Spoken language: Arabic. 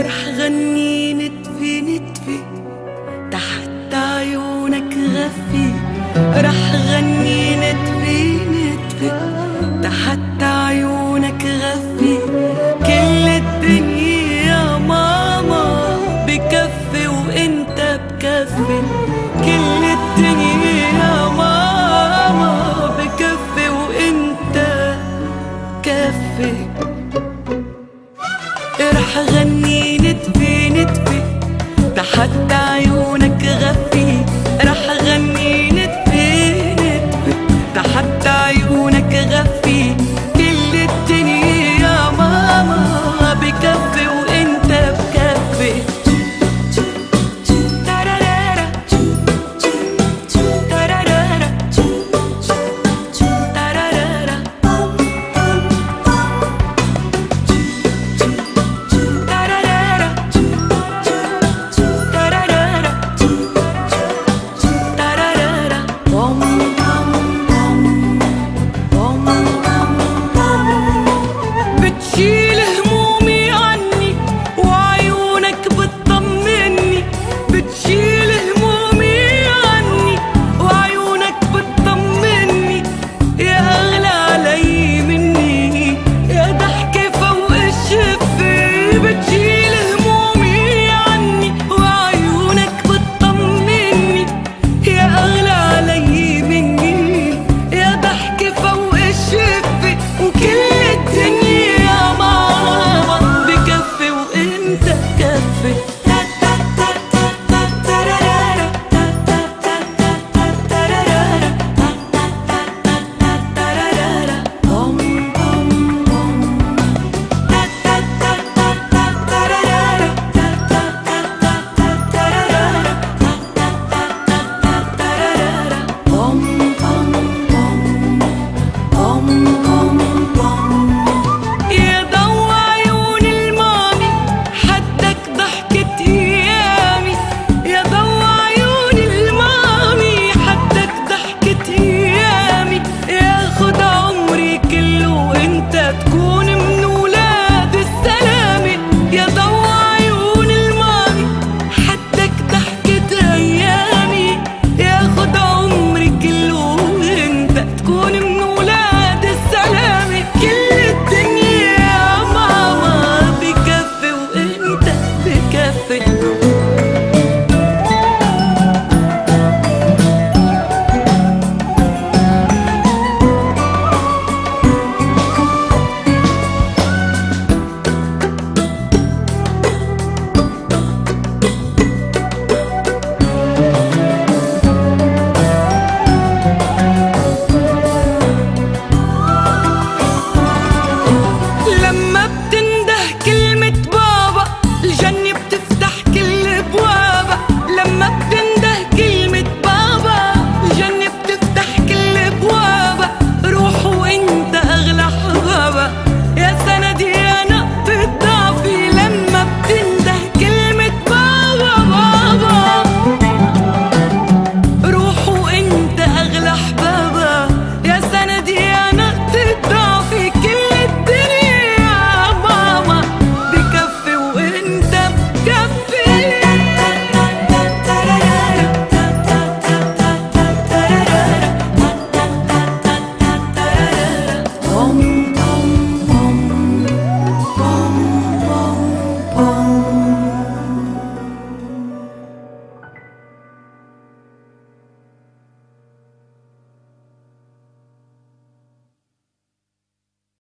رح غني نتفي نتفي تحت عيونك غفي. رح غني نتفي نتفي تحت